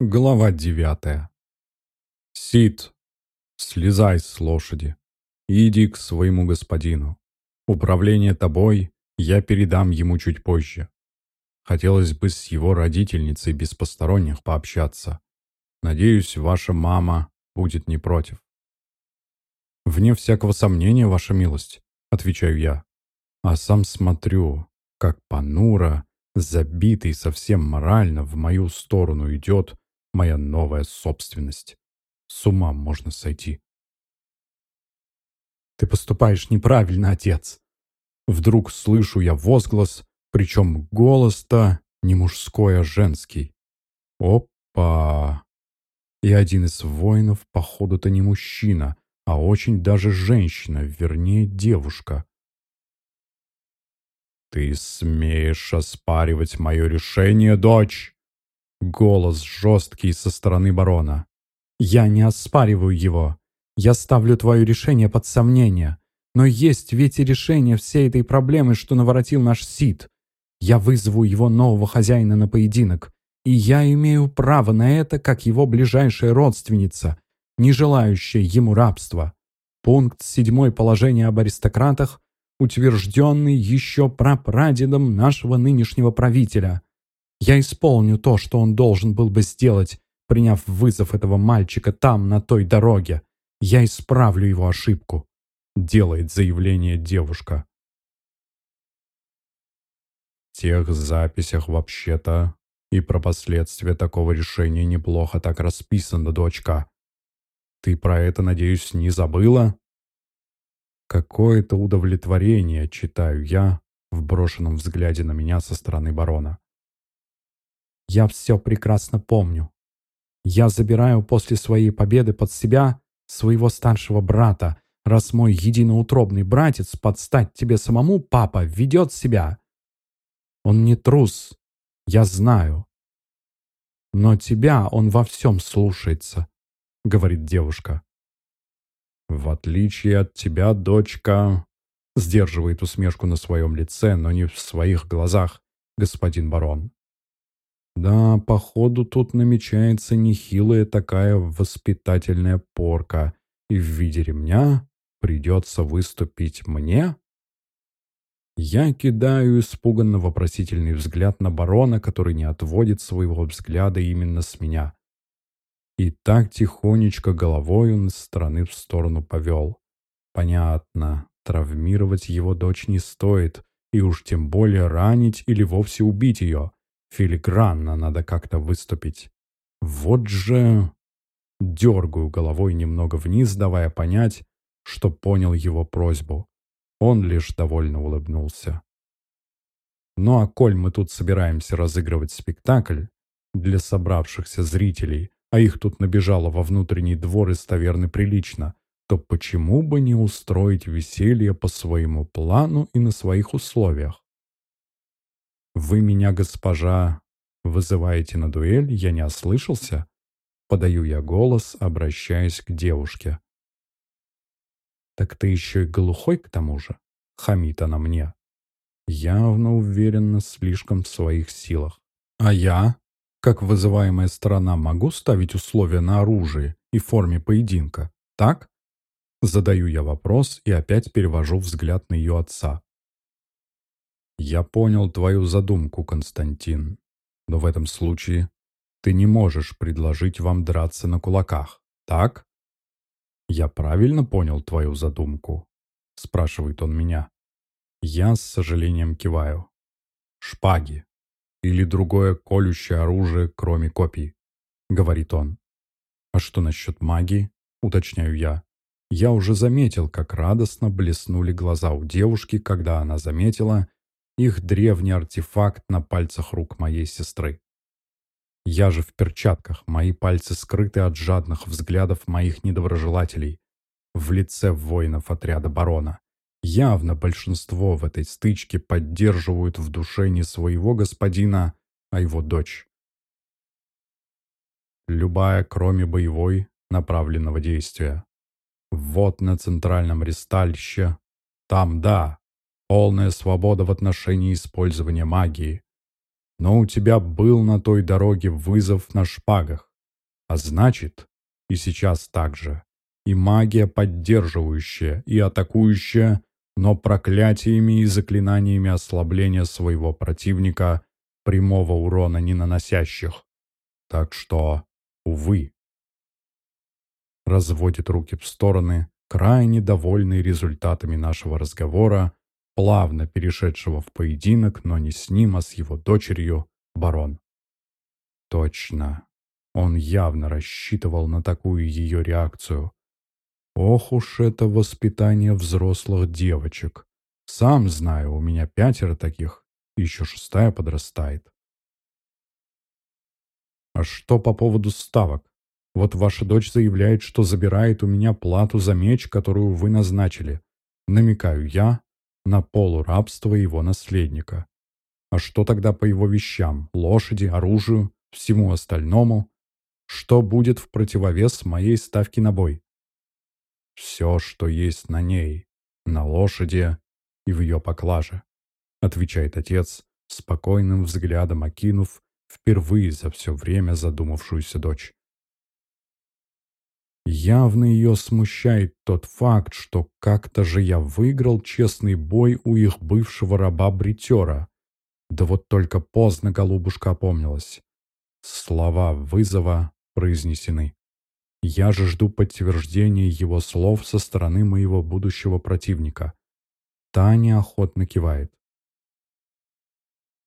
Глава девятая. Сид, слезай с лошади иди к своему господину. Управление тобой я передам ему чуть позже. Хотелось бы с его родительницей без посторонних пообщаться. Надеюсь, ваша мама будет не против. «Вне всякого сомнения, ваша милость», — отвечаю я. А сам смотрю, как понуро, забитый совсем морально в мою сторону идет моя новая собственность. С ума можно сойти. «Ты поступаешь неправильно, отец!» Вдруг слышу я возглас, причем голос-то не мужской, а женский. Опа! И один из воинов, походу-то не мужчина, а очень даже женщина, вернее, девушка. «Ты смеешь оспаривать мое решение, дочь?» Голос жесткий со стороны барона. «Я не оспариваю его. Я ставлю твое решение под сомнение. Но есть ведь и решение всей этой проблемы, что наворотил наш Сид. Я вызову его нового хозяина на поединок. И я имею право на это, как его ближайшая родственница, не желающая ему рабства. Пункт седьмой положения об аристократах, утвержденный еще прапрадедом нашего нынешнего правителя. Я исполню то, что он должен был бы сделать, приняв вызов этого мальчика там, на той дороге. Я исправлю его ошибку», — делает заявление девушка. В тех записях вообще-то и про последствия такого решения неплохо так расписано, дочка. Ты про это, надеюсь, не забыла? Какое-то удовлетворение, читаю я в брошенном взгляде на меня со стороны барона. Я все прекрасно помню. Я забираю после своей победы под себя своего старшего брата, раз мой единоутробный братец под стать тебе самому, папа, ведет себя. Он не трус, я знаю. Но тебя он во всем слушается, говорит девушка. В отличие от тебя, дочка, сдерживает усмешку на своем лице, но не в своих глазах, господин барон. Да, походу тут намечается нехилая такая воспитательная порка, и в виде ремня придется выступить мне? Я кидаю испуганно вопросительный взгляд на барона, который не отводит своего взгляда именно с меня. И так тихонечко головой он из стороны в сторону повел. Понятно, травмировать его дочь не стоит, и уж тем более ранить или вовсе убить ее. Филигранно надо как-то выступить. Вот же... Дергаю головой немного вниз, давая понять, что понял его просьбу. Он лишь довольно улыбнулся. Ну а коль мы тут собираемся разыгрывать спектакль для собравшихся зрителей, а их тут набежало во внутренний двор из таверны прилично, то почему бы не устроить веселье по своему плану и на своих условиях? «Вы меня, госпожа, вызываете на дуэль? Я не ослышался?» Подаю я голос, обращаясь к девушке. «Так ты еще и глухой к тому же?» — хамит она мне. Явно уверенно слишком в своих силах. «А я, как вызываемая сторона, могу ставить условия на оружие и форме поединка, так?» Задаю я вопрос и опять перевожу взгляд на ее отца. «Я понял твою задумку, Константин, но в этом случае ты не можешь предложить вам драться на кулаках, так?» «Я правильно понял твою задумку?» — спрашивает он меня. Я с сожалением киваю. «Шпаги или другое колющее оружие, кроме копий», — говорит он. «А что насчет магии?» — уточняю я. Я уже заметил, как радостно блеснули глаза у девушки, когда она заметила, их древний артефакт на пальцах рук моей сестры. Я же в перчатках, мои пальцы скрыты от жадных взглядов моих недоброжелателей в лице воинов отряда барона. Явно большинство в этой стычке поддерживают в душе не своего господина, а его дочь. Любая, кроме боевой, направленного действия. Вот на центральном ресталище. Там, да, Полная свобода в отношении использования магии. Но у тебя был на той дороге вызов на шпагах. А значит, и сейчас так же. И магия поддерживающая, и атакующая, но проклятиями и заклинаниями ослабления своего противника, прямого урона не наносящих. Так что, увы. Разводит руки в стороны, крайне довольный результатами нашего разговора, плавно перешедшего в поединок, но не с ним, а с его дочерью, барон. Точно. Он явно рассчитывал на такую ее реакцию. Ох уж это воспитание взрослых девочек. Сам знаю, у меня пятеро таких, еще шестая подрастает. А что по поводу ставок? Вот ваша дочь заявляет, что забирает у меня плату за меч, которую вы назначили. Намекаю я на полурабство его наследника. А что тогда по его вещам, лошади, оружию, всему остальному? Что будет в противовес моей ставке на бой? Все, что есть на ней, на лошади и в ее поклаже, отвечает отец, спокойным взглядом окинув впервые за все время задумавшуюся дочь. Явно ее смущает тот факт, что как-то же я выиграл честный бой у их бывшего раба-бритера. Да вот только поздно голубушка опомнилась. Слова вызова произнесены. Я же жду подтверждения его слов со стороны моего будущего противника. Таня охотно кивает.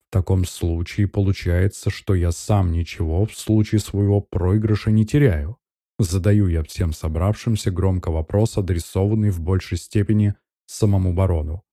В таком случае получается, что я сам ничего в случае своего проигрыша не теряю. Задаю я всем собравшимся громко вопрос, адресованный в большей степени самому барону.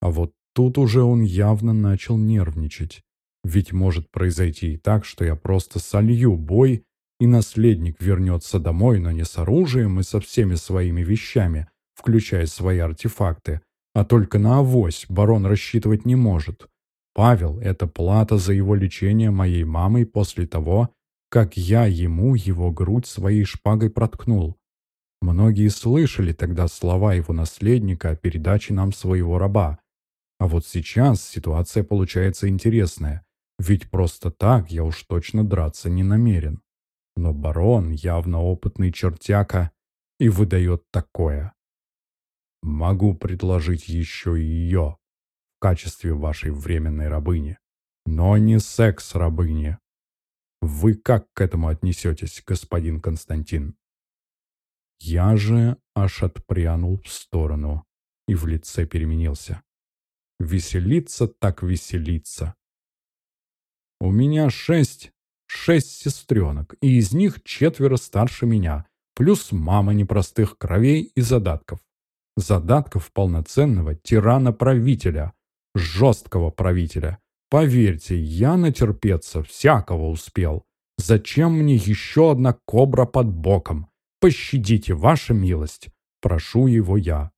А вот тут уже он явно начал нервничать. Ведь может произойти и так, что я просто солью бой, и наследник вернется домой, но не с оружием и со всеми своими вещами, включая свои артефакты, а только на авось барон рассчитывать не может. Павел — это плата за его лечение моей мамой после того, как я ему его грудь своей шпагой проткнул. Многие слышали тогда слова его наследника о передаче нам своего раба. А вот сейчас ситуация получается интересная, ведь просто так я уж точно драться не намерен. Но барон явно опытный чертяка и выдает такое. Могу предложить еще и ее в качестве вашей временной рабыни. Но не секс-рабыни, вы как к этому отнесетесь, господин Константин? Я же аж отпрянул в сторону и в лице переменился. Веселиться так веселиться. У меня шесть, шесть сестренок, и из них четверо старше меня, плюс мама непростых кровей и задатков. Задатков полноценного тирана-правителя, жесткого правителя, Поверьте, я натерпеться всякого успел. Зачем мне еще одна кобра под боком? Пощадите, ваша милость. Прошу его я.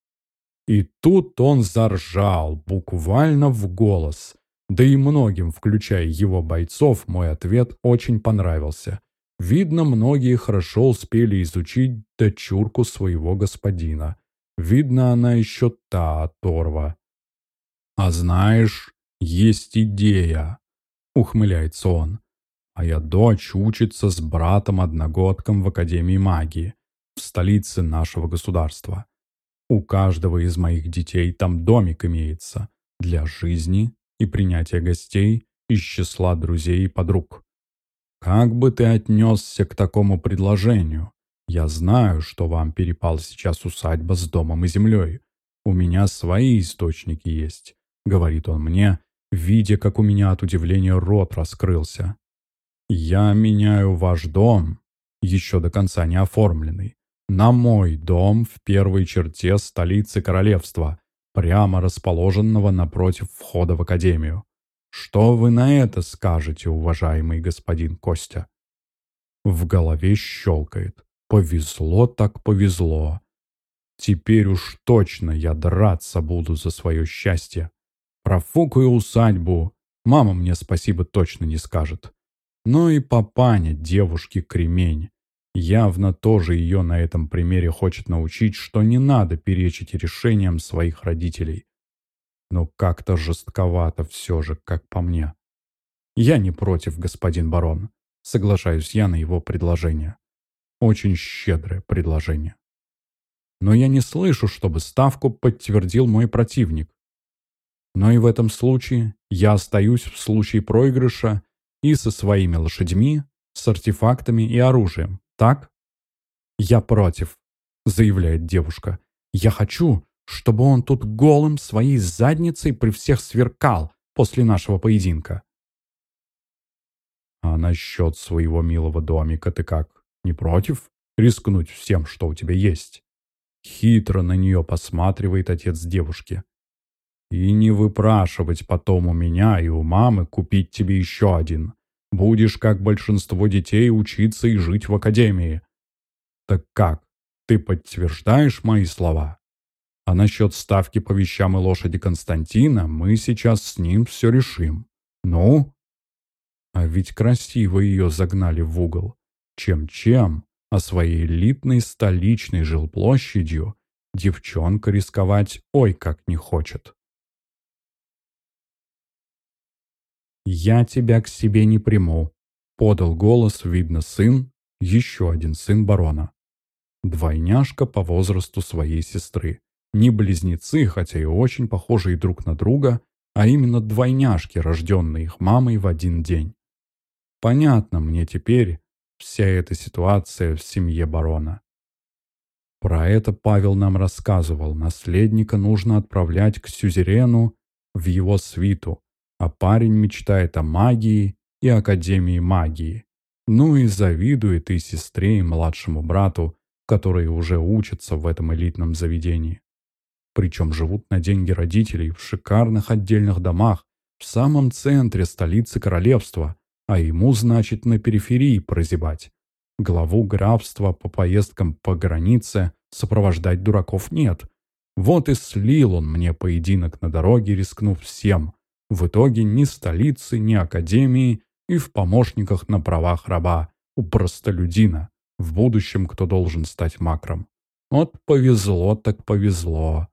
И тут он заржал, буквально в голос. Да и многим, включая его бойцов, мой ответ очень понравился. Видно, многие хорошо успели изучить дочурку своего господина. Видно, она еще та оторва. А знаешь, есть идея», — ухмыляется он. «Моя дочь учится с братом-одногодком в Академии магии, в столице нашего государства. У каждого из моих детей там домик имеется для жизни и принятия гостей из числа друзей и подруг. Как бы ты отнесся к такому предложению? Я знаю, что вам перепал сейчас усадьба с домом и землей. У меня свои источники есть, — говорит он мне, видя, как у меня от удивления рот раскрылся. «Я меняю ваш дом, еще до конца не оформленный, на мой дом в первой черте столицы королевства, прямо расположенного напротив входа в академию. Что вы на это скажете, уважаемый господин Костя?» В голове щелкает. «Повезло так повезло. Теперь уж точно я драться буду за свое счастье. Профукаю усадьбу. Мама мне спасибо точно не скажет. Но и папаня девушки кремень. Явно тоже ее на этом примере хочет научить, что не надо перечить решениям своих родителей. Но как-то жестковато все же, как по мне. Я не против, господин барон. Соглашаюсь я на его предложение. Очень щедрое предложение. Но я не слышу, чтобы ставку подтвердил мой противник. Но и в этом случае я остаюсь в случае проигрыша и со своими лошадьми, с артефактами и оружием, так? «Я против», — заявляет девушка. «Я хочу, чтобы он тут голым своей задницей при всех сверкал после нашего поединка». «А насчет своего милого домика ты как, не против? Рискнуть всем, что у тебя есть?» Хитро на нее посматривает отец девушки. И не выпрашивать потом у меня и у мамы купить тебе еще один. Будешь, как большинство детей, учиться и жить в академии. Так как, ты подтверждаешь мои слова? А насчет ставки по вещам и лошади Константина мы сейчас с ним все решим. Ну? А ведь красиво ее загнали в угол. Чем-чем, а своей элитной столичной жилплощадью девчонка рисковать ой как не хочет. «Я тебя к себе не приму», — подал голос, видно, сын, еще один сын барона. Двойняшка по возрасту своей сестры. Не близнецы, хотя и очень похожие друг на друга, а именно двойняшки, рожденные их мамой в один день. Понятно мне теперь вся эта ситуация в семье барона. Про это Павел нам рассказывал. Наследника нужно отправлять к сюзерену в его свиту, а парень мечтает о магии и Академии магии. Ну и завидует и сестре, и младшему брату, которые уже учатся в этом элитном заведении. Причем живут на деньги родителей в шикарных отдельных домах в самом центре столицы королевства, а ему, значит, на периферии прозябать. Главу графства по поездкам по границе сопровождать дураков нет. Вот и слил он мне поединок на дороге, рискнув всем, в итоге ни столицы, ни академии и в помощниках на правах раба у простолюдина, в будущем кто должен стать макром. Вот повезло так повезло.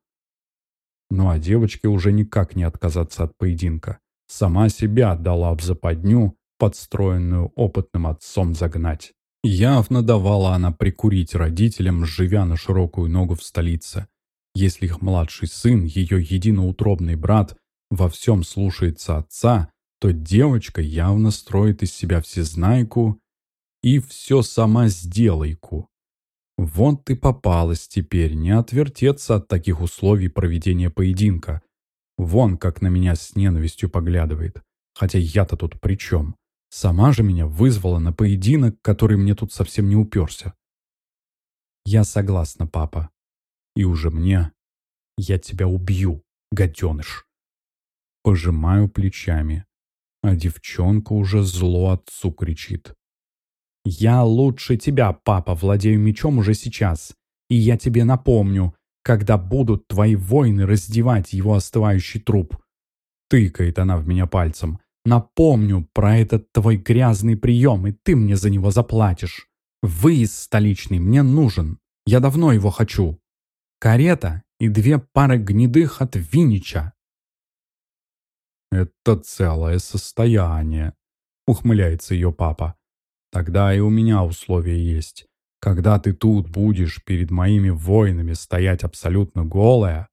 Ну а девочке уже никак не отказаться от поединка. Сама себя дала в западню, подстроенную опытным отцом загнать. Явно давала она прикурить родителям, живя на широкую ногу в столице. Если их младший сын, ее единоутробный брат, во всем слушается отца, то девочка явно строит из себя всезнайку и все сама сделайку. Вот ты попалась теперь, не отвертеться от таких условий проведения поединка. Вон как на меня с ненавистью поглядывает. Хотя я-то тут при чем? Сама же меня вызвала на поединок, который мне тут совсем не уперся. Я согласна, папа. И уже мне. Я тебя убью, гаденыш. Пожимаю плечами. А девчонка уже зло отцу кричит. «Я лучше тебя, папа, владею мечом уже сейчас. И я тебе напомню, когда будут твои воины раздевать его остывающий труп». Тыкает она в меня пальцем. «Напомню про этот твой грязный прием, и ты мне за него заплатишь. Выезд столичный мне нужен. Я давно его хочу. Карета и две пары гнедых от Винича. «Это целое состояние», — ухмыляется ее папа. «Тогда и у меня условия есть. Когда ты тут будешь перед моими воинами стоять абсолютно голая,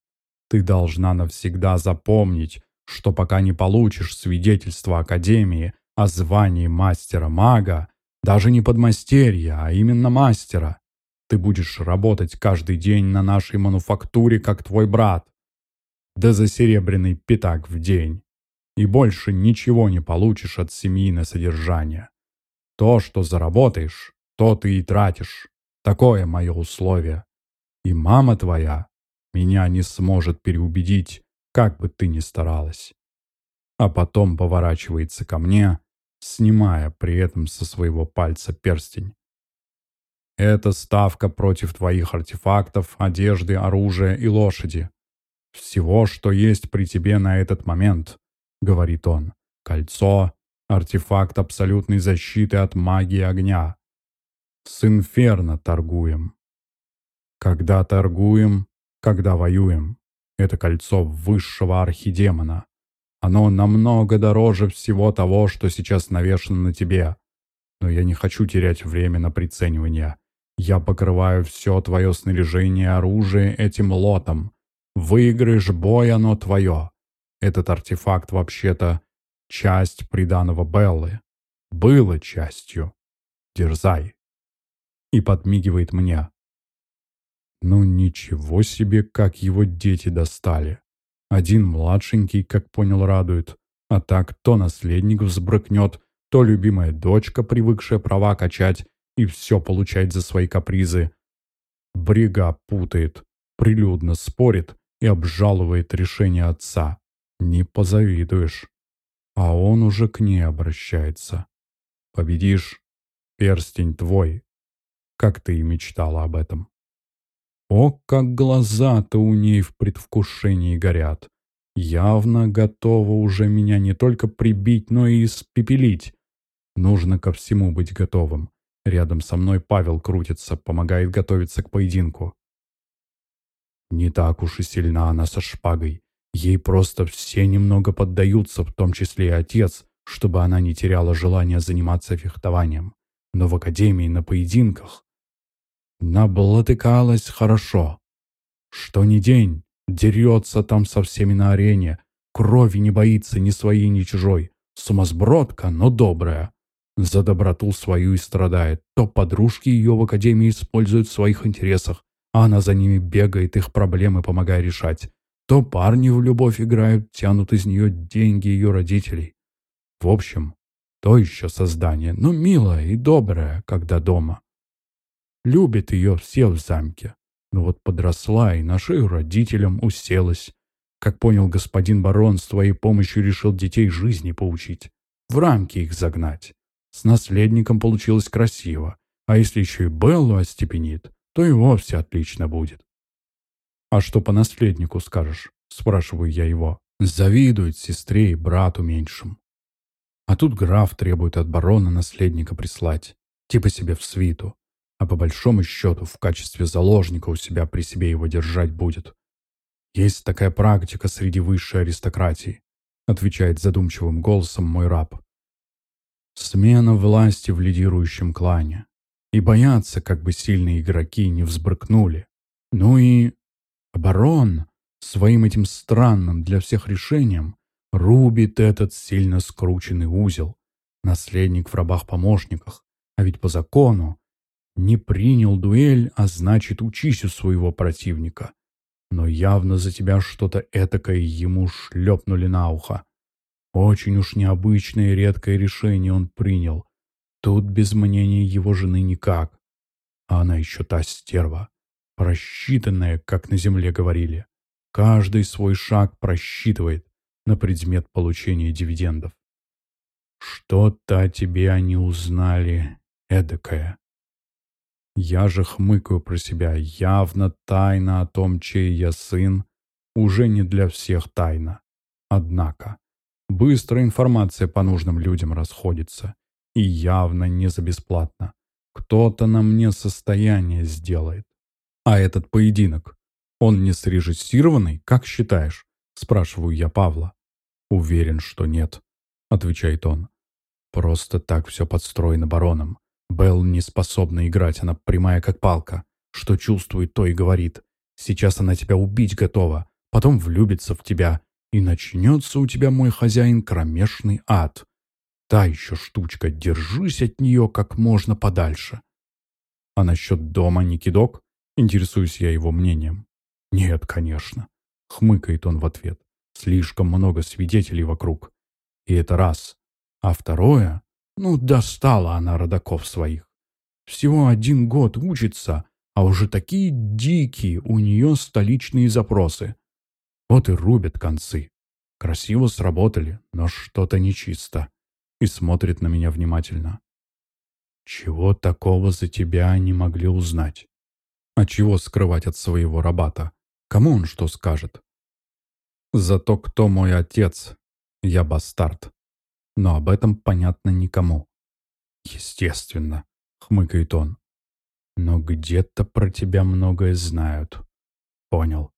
ты должна навсегда запомнить, что пока не получишь свидетельство Академии о звании мастера-мага, даже не подмастерья, а именно мастера, ты будешь работать каждый день на нашей мануфактуре, как твой брат. Да за серебряный пятак в день и больше ничего не получишь от семьи на содержание. То, что заработаешь, то ты и тратишь. Такое мое условие. И мама твоя меня не сможет переубедить, как бы ты ни старалась. А потом поворачивается ко мне, снимая при этом со своего пальца перстень. Это ставка против твоих артефактов, одежды, оружия и лошади. Всего, что есть при тебе на этот момент. — говорит он. «Кольцо — артефакт абсолютной защиты от магии огня. С инферно торгуем. Когда торгуем, когда воюем. Это кольцо высшего архидемона. Оно намного дороже всего того, что сейчас навешано на тебе. Но я не хочу терять время на приценивание. Я покрываю все твое снаряжение оружие этим лотом. Выиграешь бой, оно твое. Этот артефакт вообще-то часть приданого Беллы. Было частью. Дерзай. И подмигивает мне. Ну ничего себе, как его дети достали. Один младшенький, как понял, радует. А так то наследник взбрыкнет, то любимая дочка, привыкшая права качать и все получать за свои капризы. Брига путает, прилюдно спорит и обжалует решение отца. Не позавидуешь. А он уже к ней обращается. Победишь, перстень твой, как ты и мечтала об этом. О, как глаза-то у ней в предвкушении горят. Явно готова уже меня не только прибить, но и испепелить. Нужно ко всему быть готовым. Рядом со мной Павел крутится, помогает готовиться к поединку. Не так уж и сильна она со шпагой. Ей просто все немного поддаются, в том числе и отец, чтобы она не теряла желания заниматься фехтованием. Но в академии на поединках Наблатыкалась хорошо. Что ни день, дерется там со всеми на арене, крови не боится ни своей, ни чужой. Сумасбродка, но добрая. За доброту свою и страдает. То подружки ее в академии используют в своих интересах, а она за ними бегает, их проблемы помогая решать. То парни в любовь играют, тянут из нее деньги ее родителей. В общем, то еще создание, но милое и доброе, когда дома. Любит ее все в замке. Но вот подросла и на шею родителям уселась. Как понял господин барон, с твоей помощью решил детей жизни поучить. В рамки их загнать. С наследником получилось красиво. А если еще и Беллу остепенит, то и вовсе отлично будет. «А что по наследнику скажешь?» — спрашиваю я его. Завидует сестре и брату меньшим. А тут граф требует от барона наследника прислать. Типа себе в свиту а по большому счету в качестве заложника у себя при себе его держать будет. Есть такая практика среди высшей аристократии, отвечает задумчивым голосом мой раб. Смена власти в лидирующем клане. И боятся, как бы сильные игроки не взбрыкнули. Ну и барон своим этим странным для всех решением рубит этот сильно скрученный узел. Наследник в рабах-помощниках. А ведь по закону не принял дуэль, а значит, учись у своего противника. Но явно за тебя что-то этакое ему шлепнули на ухо. Очень уж необычное и редкое решение он принял. Тут без мнения его жены никак. А она еще та стерва, просчитанная, как на земле говорили. Каждый свой шаг просчитывает на предмет получения дивидендов. Что-то о тебе они узнали эдакое. Я же хмыкаю про себя. Явно тайна о том, чей я сын, уже не для всех тайна. Однако, быстро информация по нужным людям расходится. И явно не за бесплатно. Кто-то на мне состояние сделает. А этот поединок, он не срежиссированный, как считаешь? Спрашиваю я Павла. Уверен, что нет, отвечает он. Просто так все подстроено бароном. Белл не способна играть, она прямая как палка. Что чувствует, то и говорит. Сейчас она тебя убить готова, потом влюбится в тебя, и начнется у тебя, мой хозяин, кромешный ад. Та еще штучка, держись от нее как можно подальше. А насчет дома не кидок? Интересуюсь я его мнением. Нет, конечно. Хмыкает он в ответ. Слишком много свидетелей вокруг. И это раз. А второе, ну, достала она родаков своих. Всего один год учится, а уже такие дикие у нее столичные запросы. Вот и рубят концы. Красиво сработали, но что-то нечисто. И смотрит на меня внимательно. Чего такого за тебя не могли узнать? А чего скрывать от своего рабата? Кому он что скажет? Зато кто мой отец? Я бастард но об этом понятно никому. «Естественно», — хмыкает он. «Но где-то про тебя многое знают». «Понял.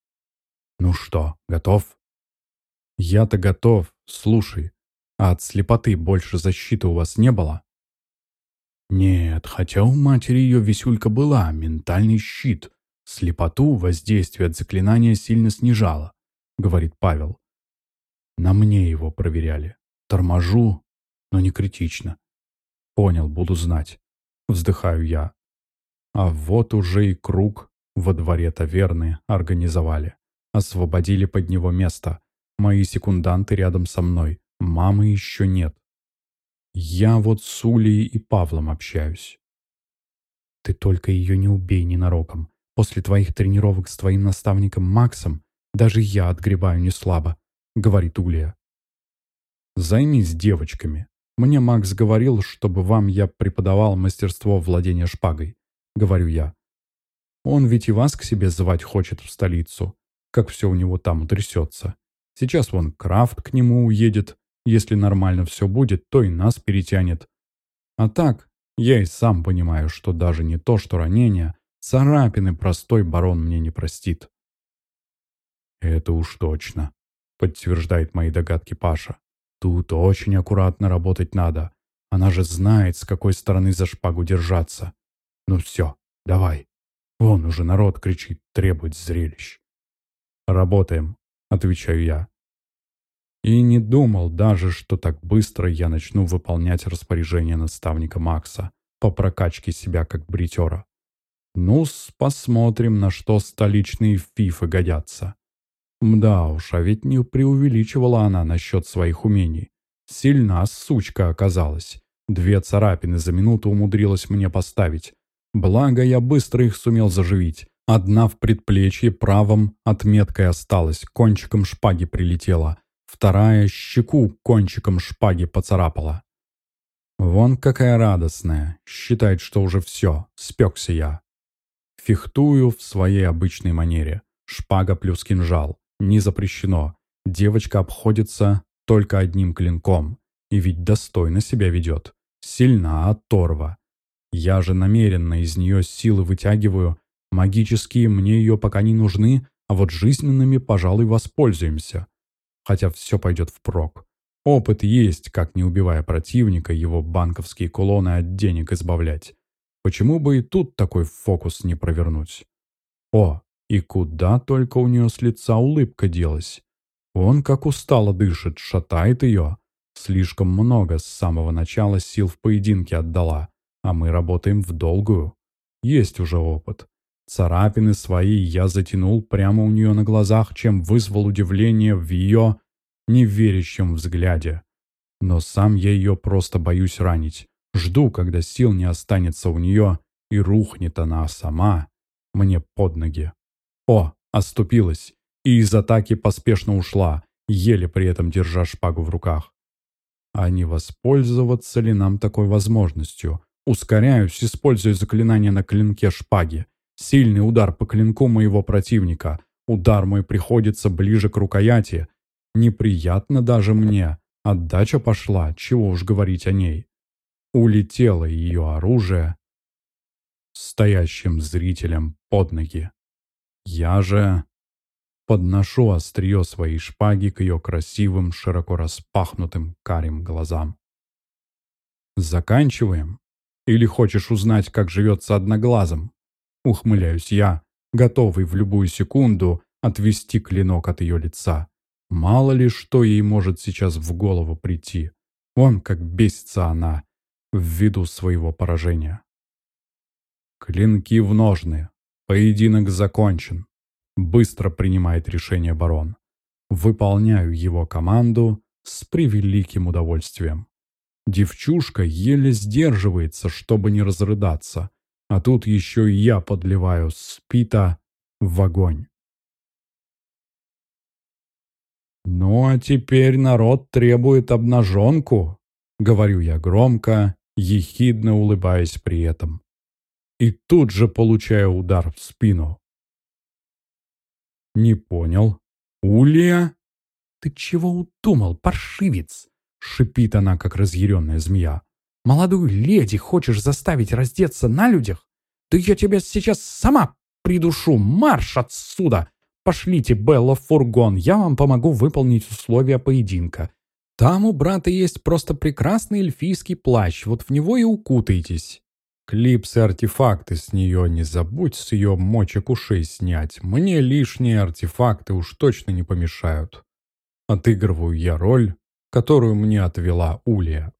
Ну что, готов?» «Я-то готов. Слушай, а от слепоты больше защиты у вас не было? Нет, хотя у матери ее висюлька была, ментальный щит. Слепоту воздействие от заклинания сильно снижало, говорит Павел. На мне его проверяли. Торможу, но не критично. Понял, буду знать. Вздыхаю я. А вот уже и круг во дворе таверны организовали. Освободили под него место. Мои секунданты рядом со мной. Мамы еще нет. Я вот с Улей и Павлом общаюсь. Ты только ее не убей ненароком. После твоих тренировок с твоим наставником Максом даже я отгребаю не слабо, говорит Улья. Займись девочками. Мне Макс говорил, чтобы вам я преподавал мастерство владения шпагой, говорю я. Он ведь и вас к себе звать хочет в столицу, как все у него там утрясется. Сейчас вон Крафт к нему уедет. Если нормально все будет, то и нас перетянет. А так, я и сам понимаю, что даже не то, что ранение, царапины простой барон мне не простит. «Это уж точно», — подтверждает мои догадки Паша. «Тут очень аккуратно работать надо. Она же знает, с какой стороны за шпагу держаться. Ну все, давай. Вон уже народ кричит, требует зрелищ». «Работаем», — отвечаю я. И не думал даже, что так быстро я начну выполнять распоряжение наставника Макса по прокачке себя как бритера. ну посмотрим, на что столичные фифы годятся. Мда уж, а ведь не преувеличивала она насчет своих умений. Сильна сучка оказалась. Две царапины за минуту умудрилась мне поставить. Благо, я быстро их сумел заживить. Одна в предплечье правом отметкой осталась, кончиком шпаги прилетела. Вторая щеку кончиком шпаги поцарапала. Вон какая радостная. Считает, что уже все, спекся я. Фехтую в своей обычной манере. Шпага плюс кинжал. Не запрещено. Девочка обходится только одним клинком. И ведь достойно себя ведет. Сильна оторва. Я же намеренно из нее силы вытягиваю, Магические мне ее пока не нужны, а вот жизненными, пожалуй, воспользуемся. Хотя все пойдет впрок. Опыт есть, как не убивая противника, его банковские кулоны от денег избавлять. Почему бы и тут такой фокус не провернуть? О, и куда только у нее с лица улыбка делась. Он как устало дышит, шатает ее. Слишком много с самого начала сил в поединке отдала, а мы работаем в долгую. Есть уже опыт. Царапины свои я затянул прямо у нее на глазах, чем вызвал удивление в ее неверящем взгляде. Но сам я ее просто боюсь ранить. Жду, когда сил не останется у нее, и рухнет она сама мне под ноги. О, оступилась, и из атаки поспешно ушла, еле при этом держа шпагу в руках. А не воспользоваться ли нам такой возможностью? Ускоряюсь, используя заклинание на клинке шпаги. Сильный удар по клинку моего противника. Удар мой приходится ближе к рукояти. Неприятно даже мне. Отдача пошла, чего уж говорить о ней. Улетело ее оружие стоящим зрителям под ноги. Я же подношу острие своей шпаги к ее красивым, широко распахнутым карим глазам. Заканчиваем? Или хочешь узнать, как живется одноглазым? Ухмыляюсь я, готовый в любую секунду отвести клинок от ее лица. Мало ли, что ей может сейчас в голову прийти. Вон как бесится она ввиду своего поражения. Клинки в ножны. Поединок закончен. Быстро принимает решение барон. Выполняю его команду с превеликим удовольствием. Девчушка еле сдерживается, чтобы не разрыдаться. А тут еще и я подливаю спита в огонь. «Ну а теперь народ требует обнаженку», — говорю я громко, ехидно улыбаясь при этом. И тут же получаю удар в спину. «Не понял. Улья?» «Ты чего удумал, паршивец?» — шипит она, как разъяренная змея. Молодую леди хочешь заставить раздеться на людях? Да я тебя сейчас сама придушу! Марш отсюда! Пошлите Белла в фургон, я вам помогу выполнить условия поединка. Там у брата есть просто прекрасный эльфийский плащ, вот в него и укутайтесь. Клипсы, артефакты с нее не забудь с ее мочек ушей снять. Мне лишние артефакты уж точно не помешают. Отыгрываю я роль, которую мне отвела Улья.